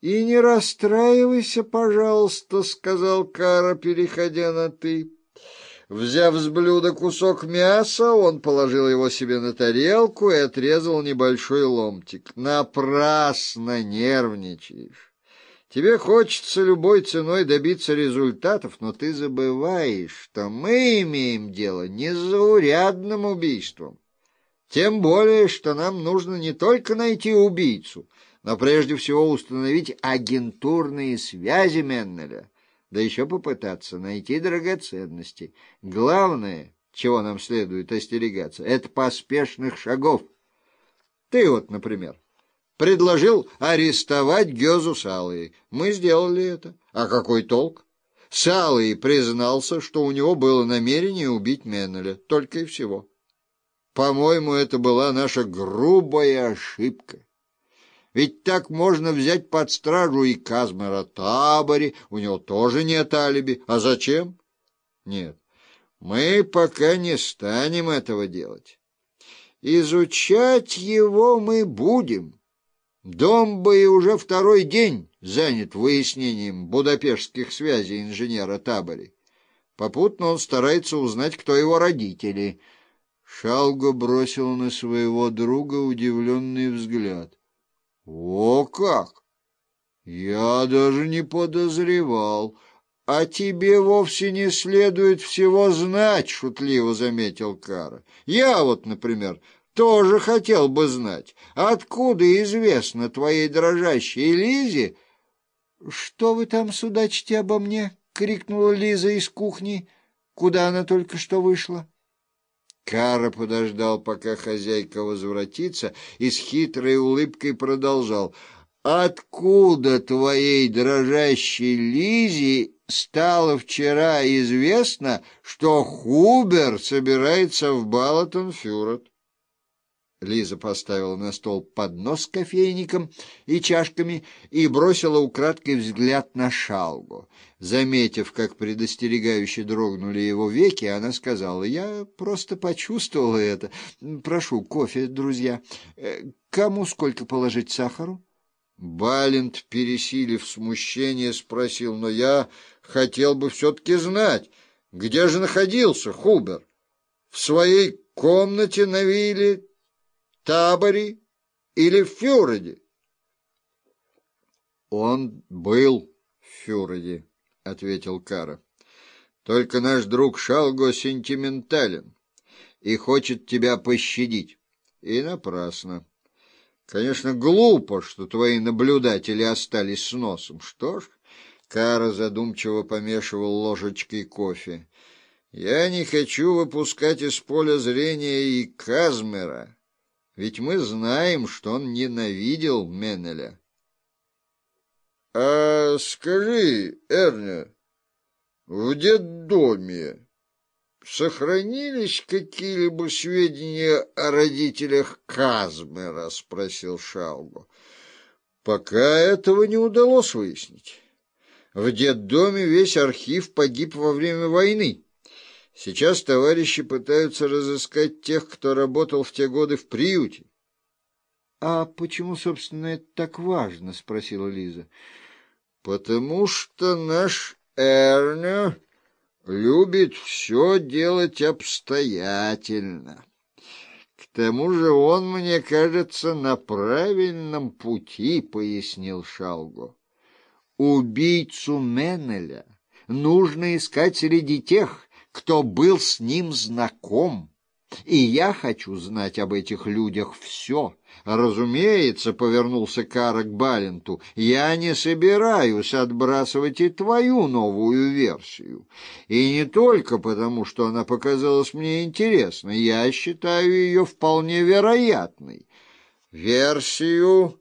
— И не расстраивайся, пожалуйста, — сказал Кара, переходя на «ты». Взяв с блюда кусок мяса, он положил его себе на тарелку и отрезал небольшой ломтик. Напрасно нервничаешь. Тебе хочется любой ценой добиться результатов, но ты забываешь, что мы имеем дело не с заурядным убийством. Тем более, что нам нужно не только найти убийцу, но прежде всего установить агентурные связи Меннеля да еще попытаться найти драгоценности. Главное, чего нам следует остерегаться, это поспешных шагов. Ты вот, например, предложил арестовать Гезу Салые. Мы сделали это. А какой толк? Салый признался, что у него было намерение убить Меннеля. Только и всего. По-моему, это была наша грубая ошибка. Ведь так можно взять под стражу и Казмера Табори, у него тоже нет алиби. А зачем? Нет, мы пока не станем этого делать. Изучать его мы будем. Домбай уже второй день занят выяснением будапештских связей инженера Табори. Попутно он старается узнать, кто его родители. Шалго бросил на своего друга удивленный взгляд. «О как! Я даже не подозревал. А тебе вовсе не следует всего знать», — шутливо заметил Кара. «Я вот, например, тоже хотел бы знать, откуда известно твоей дрожащей Лизе...» «Что вы там судачите обо мне?» — крикнула Лиза из кухни, куда она только что вышла. Кара подождал, пока хозяйка возвратится, и с хитрой улыбкой продолжал. «Откуда твоей дрожащей Лизе стало вчера известно, что Хубер собирается в Балатон-Фюрет?» Лиза поставила на стол поднос с кофейником и чашками и бросила украдкой взгляд на Шалгу. Заметив, как предостерегающе дрогнули его веки, она сказала, «Я просто почувствовала это. Прошу, кофе, друзья. Э, кому сколько положить сахару?» Балент, пересилив смущение, спросил, «Но я хотел бы все-таки знать, где же находился Хубер? В своей комнате на вилле таборе или в Фюреде? Он был в Фюреде, ответил Кара. Только наш друг Шалго сентиментален и хочет тебя пощадить. И напрасно. Конечно, глупо, что твои наблюдатели остались с носом. Что ж, Кара задумчиво помешивал ложечкой кофе. Я не хочу выпускать из поля зрения и Казмера. Ведь мы знаем, что он ненавидел Меннеля. — А скажи, Эрня, в детдоме сохранились какие-либо сведения о родителях Казмера? — спросил Шалгу. — Пока этого не удалось выяснить. В детдоме весь архив погиб во время войны. Сейчас товарищи пытаются разыскать тех, кто работал в те годы в приюте. — А почему, собственно, это так важно? — спросила Лиза. — Потому что наш Эрня любит все делать обстоятельно. К тому же он, мне кажется, на правильном пути, — пояснил Шалго. Убийцу Меннеля нужно искать среди тех, кто был с ним знаком. И я хочу знать об этих людях все. Разумеется, — повернулся Кара к Баленту, — я не собираюсь отбрасывать и твою новую версию. И не только потому, что она показалась мне интересной, я считаю ее вполне вероятной. Версию,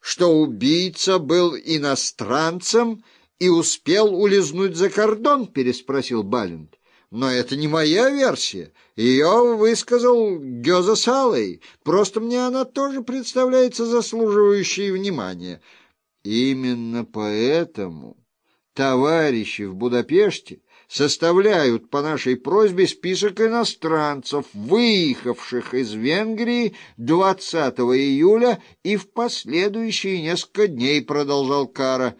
что убийца был иностранцем и успел улизнуть за кордон, — переспросил Балент. Но это не моя версия. Ее высказал Гёза Салей. Просто мне она тоже представляется заслуживающей внимания. Именно поэтому товарищи в Будапеште составляют по нашей просьбе список иностранцев, выехавших из Венгрии 20 июля и в последующие несколько дней, продолжал Кара.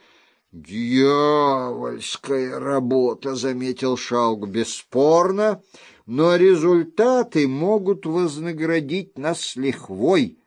«Дьявольская работа», — заметил Шаук, — «бесспорно, но результаты могут вознаградить нас лихвой».